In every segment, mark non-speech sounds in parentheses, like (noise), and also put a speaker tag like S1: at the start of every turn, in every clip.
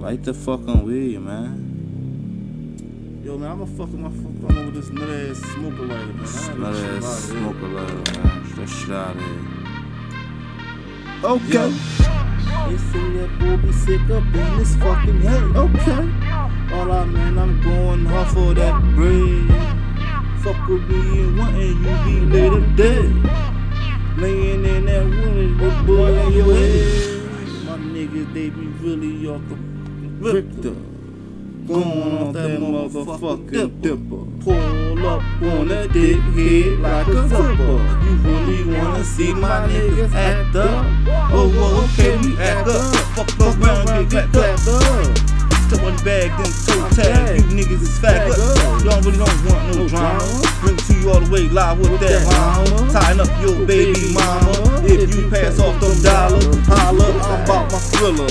S1: Light the fucking weed, man.
S2: Yo, man, I'ma fuck with my fuck over this nut ass smoker lighter, man.
S1: Nut ass smoker lighter, man. That shit out of here.
S2: Okay.
S3: They say that boy be sick up in his fucking head.
S2: Okay. All out, man, I'm going hard for that bread. Fuck with me and wanting you be later dead. Laying in that wood with bullet in your head. My niggas, they be really off the Victor. Going off that motherfucking dipper. Pull up on that dick head like a zipper. You really wanna see my niggas act up? Oh, well, okay, we act up. Fuck around, get clapped up. Step on the bag, then toe tag. You niggas is fat. Y'all really don't want no drama. Bring to you all the way live with that mama. Tying up your baby mama. If you pass off them dollars, holla, I'm about my thriller.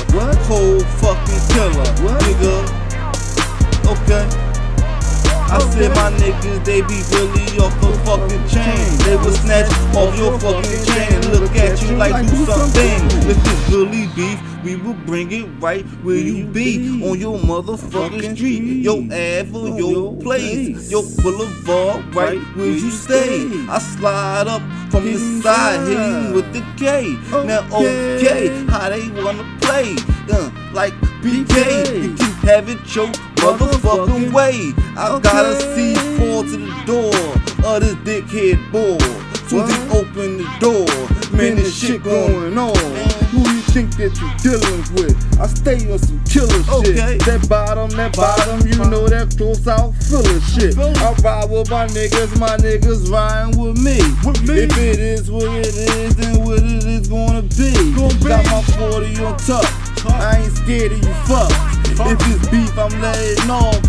S2: Cold fucking killer. Nigga. Okay. I said my niggas, they be really off the fucking chain. Snatch off your fucking chain and look at you like do something. If it's really beef, we will bring it right where you be on your motherfucking street, your ave your place, your boulevard, right where you stay. I slide up from the side, hitting with the K. Now okay, how they wanna play? Uh, like BK, you keep having your motherfucking way. I gotta see fall to the door of this dickhead boy. Soon as he open the door, man, this shit going on. Who you think that you dealing with? I stay on some killer shit. That bottom, that bottom, you know that close out full of shit. I ride with my niggas, my niggas riding with me. If it is what it is, then what it is gonna be. Gonna be. Got my 40 on top. I ain't scared of you fuck. If it's beef, I'm letting off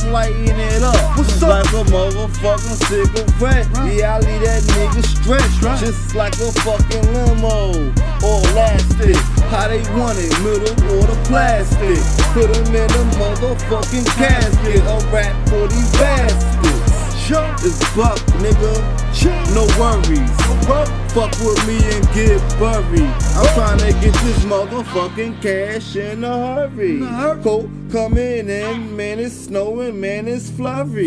S2: I'm lighting it up. What's up? Like a motherfucking cigarette. Yeah, I leave that nigga stretched just like a fucking limo or elastic. How they want it, middle or the plastic. Put them in the motherfucking casket. A rap for these bastards. It's buck, nigga. No worries. Fuck with me and get buried. I'm trying to get this motherfucking cash in a hurry. Cold coming in, man, it's snowing, man, it's flurry.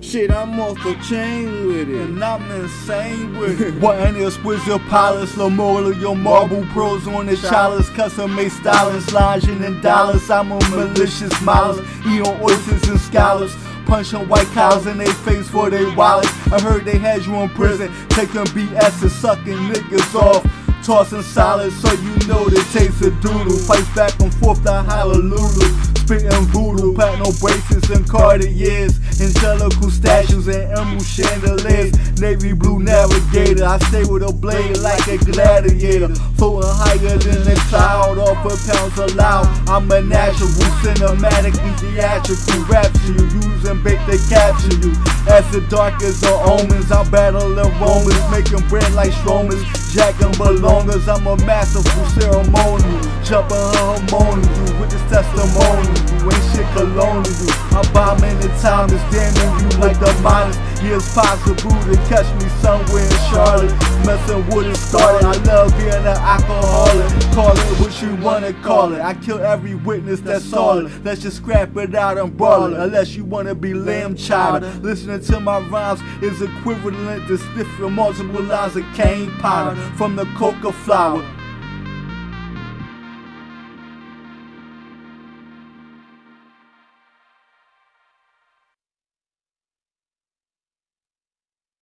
S2: Shit, I'm off the chain with it.
S4: And I'm insane with it. (laughs) what any exquisite polish, Lamola, your marble pros on the chalice, custom made stylings, lodging in dollars. I'm a malicious malice, eat on oysters and scallops punching white cows in their face for their wallets. I heard they had you in prison, taking BS and sucking niggas off. Tossing solids so you know the taste of doodle. Fights back and forth the hallelujah. Spitting voodoo, platinum braces and Cartiers. Angelical statues and emerald chandeliers. Navy blue navigator. I stay with a blade like a gladiator. Floating higher than the cloud. A pounds allowed. I'm a natural, cinematic, theatrical. Rapture you, use and bait to capture you. As the dark as the omens, I'm battling Romans. Making bread like Stroehmanns. Jacking belongers, I'm a masterful ceremonial. Jumping harmonious with this testimony. You ain't shit colonial. I buy many times, it's damning you like the miners. It's possible to catch me somewhere in Charlotte. Messing with it started. I love being an alcoholic. Call it what you wanna call it. I kill every witness that saw it. Let's just scrap it out and brawl it. Unless you wanna be lamb chowder. Listening to my rhymes is equivalent to sniffing multiple lines of cane powder from the coca flower.